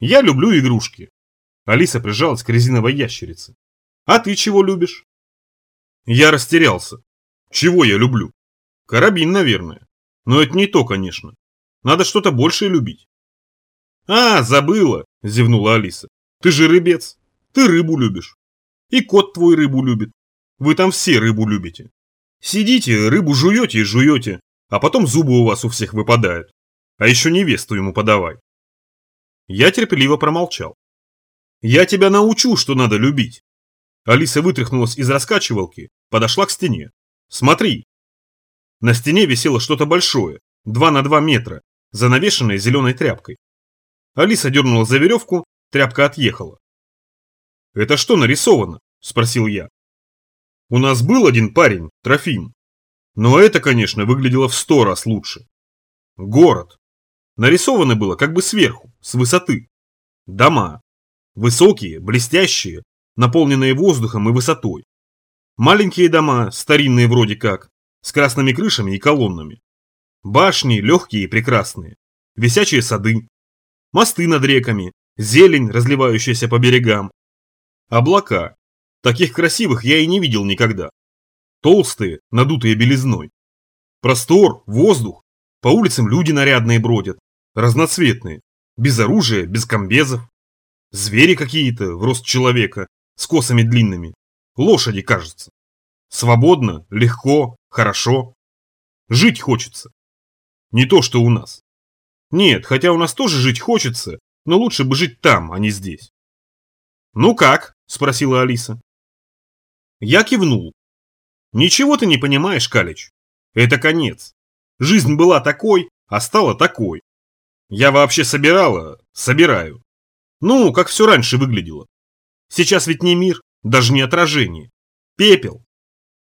Я люблю игрушки. Алиса прижалась к резиновой ящерице. А ты чего любишь? Я растерялся. Чего я люблю? Карабин, наверное. Но это не то, конечно. Надо что-то большее любить. А, забыла, зевнула Алиса. Ты же рыбец. Ты рыбу любишь. И кот твой рыбу любит. Вы там все рыбу любите. Сидите, рыбу жуете и жуете, а потом зубы у вас у всех выпадают. А еще невесту ему подавай. Я терпеливо промолчал. Я тебя научу, что надо любить. Алиса вытряхнулась из раскачивалки, подошла к стене. Смотри. На стене висело что-то большое, 2 на 2 метра, занавешенное зеленой тряпкой. Алиса дернула за веревку, тряпка отъехала. «Это что нарисовано?» – спросил я. «У нас был один парень, Трофим. Но это, конечно, выглядело в сто раз лучше. Город. Нарисовано было как бы сверху, с высоты. Дома. Высокие, блестящие, наполненные воздухом и высотой. Маленькие дома, старинные вроде как, с красными крышами и колоннами. Башни легкие и прекрасные. Висячие сады. Мосты над реками, зелень, разливающаяся по берегам. Облака. Таких красивых я и не видел никогда. Толстые, надутые белизной. Простор, воздух. По улицам люди нарядные бродят. Разноцветные. Без оружия, без комбезов. Звери какие-то, в рост человека, с косами длинными. Лошади, кажется. Свободно, легко, хорошо. Жить хочется. Не то, что у нас. Нет, хотя у нас тоже жить хочется, но лучше бы жить там, а не здесь. «Ну как?» – спросила Алиса. Я кивнул. «Ничего ты не понимаешь, Калич. Это конец. Жизнь была такой, а стала такой. Я вообще собирала, собираю. Ну, как все раньше выглядело. Сейчас ведь не мир, даже не отражение. Пепел.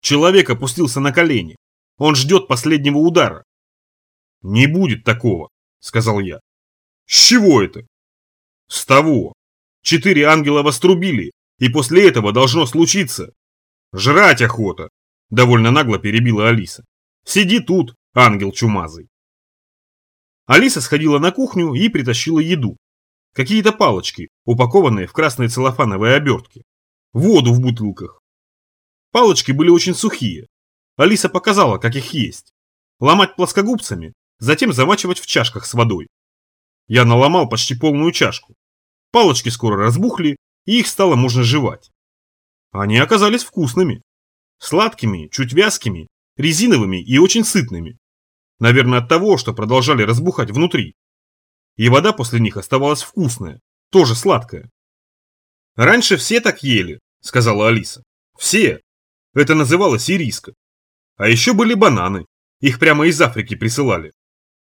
Человек опустился на колени. Он ждет последнего удара. Не будет такого, сказал я. С чего это? С того. Четыре ангела вострубили, и после этого должно случиться. Жрать охота, довольно нагло перебила Алиса. Сиди тут, ангел чумазый. Алиса сходила на кухню и притащила еду. Какие-то палочки, упакованные в красные целлофановые обертки. Воду в бутылках. Палочки были очень сухие. Алиса показала, как их есть. Ломать плоскогубцами, затем замачивать в чашках с водой. Я наломал почти полную чашку. Палочки скоро разбухли, и их стало можно жевать. Они оказались вкусными. Сладкими, чуть вязкими, резиновыми и очень сытными. Наверное, от того, что продолжали разбухать внутри и вода после них оставалась вкусная, тоже сладкая. «Раньше все так ели», – сказала Алиса. «Все. Это называлось ириска. А еще были бананы. Их прямо из Африки присылали.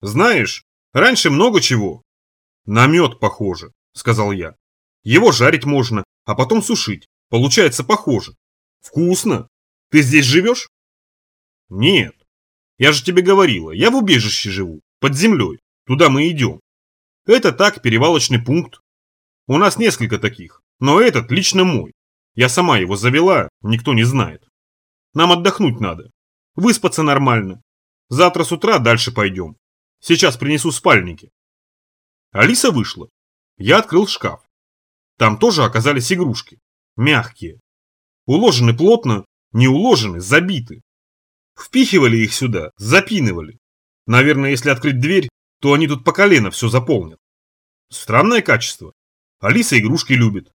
Знаешь, раньше много чего». «На мед похоже», – сказал я. «Его жарить можно, а потом сушить. Получается похоже. Вкусно. Ты здесь живешь?» «Нет. Я же тебе говорила, я в убежище живу, под землей. Туда мы идем. Это так, перевалочный пункт. У нас несколько таких, но этот лично мой. Я сама его завела, никто не знает. Нам отдохнуть надо. Выспаться нормально. Завтра с утра дальше пойдем. Сейчас принесу спальники. Алиса вышла. Я открыл шкаф. Там тоже оказались игрушки. Мягкие. Уложены плотно, не уложены, забиты. Впихивали их сюда, запинывали. Наверное, если открыть дверь, то они тут по колено все заполнят. Странное качество. Алиса игрушки любит.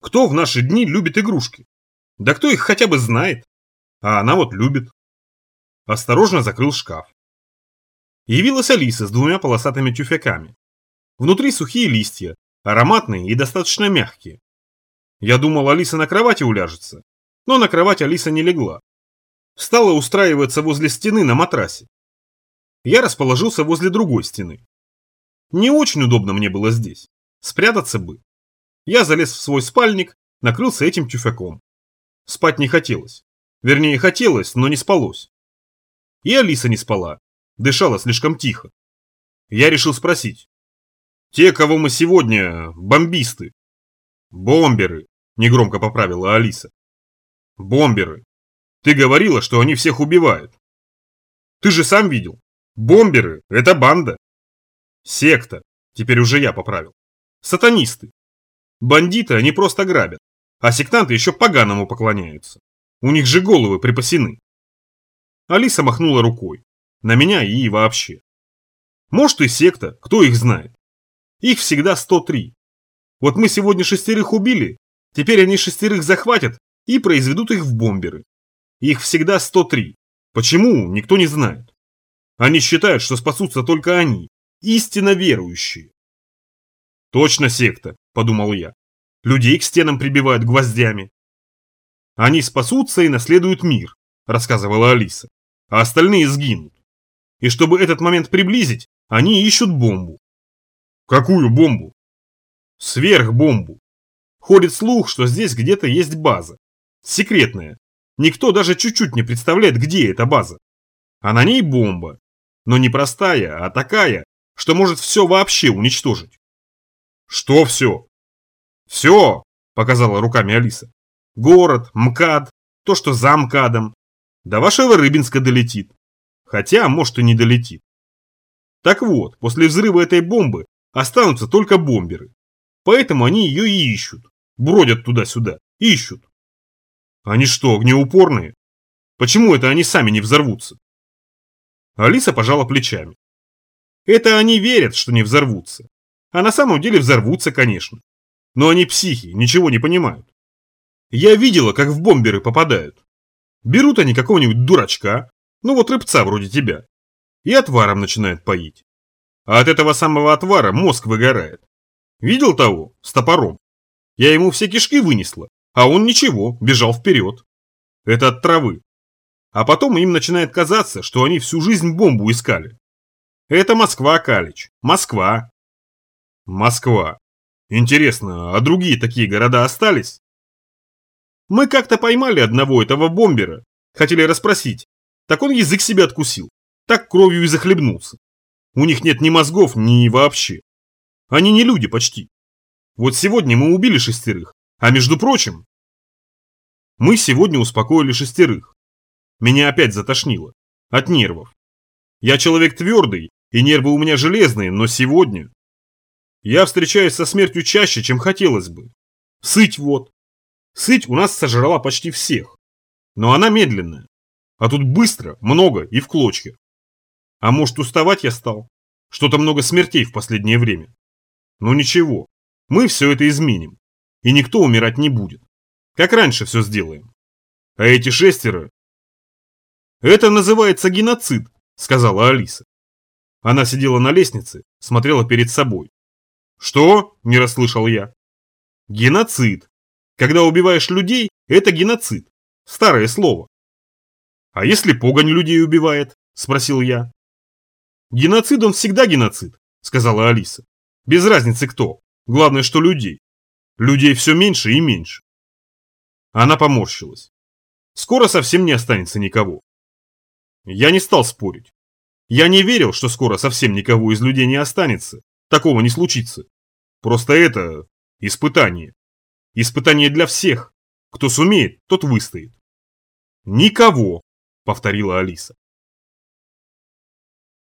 Кто в наши дни любит игрушки? Да кто их хотя бы знает? А она вот любит. Осторожно закрыл шкаф. Явилась Алиса с двумя полосатыми тюфяками. Внутри сухие листья, ароматные и достаточно мягкие. Я думал, Алиса на кровати уляжется, но на кровать Алиса не легла. Стала устраиваться возле стены на матрасе я расположился возле другой стены. Не очень удобно мне было здесь. Спрятаться бы. Я залез в свой спальник, накрылся этим тюфяком. Спать не хотелось. Вернее, хотелось, но не спалось. И Алиса не спала. Дышала слишком тихо. Я решил спросить. Те, кого мы сегодня, бомбисты. Бомберы, негромко поправила Алиса. Бомберы. Ты говорила, что они всех убивают. Ты же сам видел. Бомберы – это банда. Секта. Теперь уже я поправил. Сатанисты. Бандиты они просто грабят, а сектанты еще поганому поклоняются. У них же головы припасены. Алиса махнула рукой. На меня и вообще. Может и секта, кто их знает. Их всегда 103. Вот мы сегодня шестерых убили, теперь они шестерых захватят и произведут их в бомберы. Их всегда 103. Почему, никто не знает. Они считают, что спасутся только они, истинно верующие. Точно секта, подумал я. Людей к стенам прибивают гвоздями. Они спасутся и наследуют мир, рассказывала Алиса, а остальные сгинут. И чтобы этот момент приблизить, они ищут бомбу. Какую бомбу? Сверхбомбу. Ходит слух, что здесь где-то есть база. Секретная. Никто даже чуть-чуть не представляет, где эта база. А на ней бомба. Но не простая, а такая, что может все вообще уничтожить. Что все? Все, показала руками Алиса. Город, МКАД, то, что за МКАДом. До вашего Рыбинска долетит. Хотя, может и не долетит. Так вот, после взрыва этой бомбы останутся только бомберы. Поэтому они ее и ищут. Бродят туда-сюда, ищут. Они что, огнеупорные? Почему это они сами не взорвутся? Алиса пожала плечами. Это они верят, что не взорвутся. А на самом деле взорвутся, конечно. Но они психи, ничего не понимают. Я видела, как в бомберы попадают. Берут они какого-нибудь дурачка, ну вот рыбца вроде тебя, и отваром начинают поить. А от этого самого отвара мозг выгорает. Видел того, с топором? Я ему все кишки вынесла, а он ничего, бежал вперед. Это от травы. А потом им начинает казаться, что они всю жизнь бомбу искали. Это Москва, Калич. Москва. Москва. Интересно, а другие такие города остались? Мы как-то поймали одного этого бомбера. Хотели расспросить. Так он язык себе откусил. Так кровью и захлебнулся. У них нет ни мозгов, ни вообще. Они не люди почти. Вот сегодня мы убили шестерых. А между прочим... Мы сегодня успокоили шестерых. Меня опять затошнило. От нервов. Я человек твердый, и нервы у меня железные, но сегодня... Я встречаюсь со смертью чаще, чем хотелось бы. Сыть вот. Сыть у нас сожрала почти всех. Но она медленная. А тут быстро, много и в клочья. А может уставать я стал? Что-то много смертей в последнее время. Но ничего, мы все это изменим. И никто умирать не будет. Как раньше все сделаем. А эти шестеро... Это называется геноцид, сказала Алиса. Она сидела на лестнице, смотрела перед собой. «Что?» – не расслышал я. «Геноцид. Когда убиваешь людей, это геноцид. Старое слово». «А если погонь людей убивает?» – спросил я. «Геноцид он всегда геноцид», – сказала Алиса. «Без разницы кто. Главное, что людей. Людей все меньше и меньше». Она поморщилась. «Скоро совсем не останется никого». Я не стал спорить. Я не верил, что скоро совсем никого из людей не останется, Такого не случится. Просто это испытание. Испытание для всех. Кто сумеет, тот выстоит. Никого, повторила Алиса.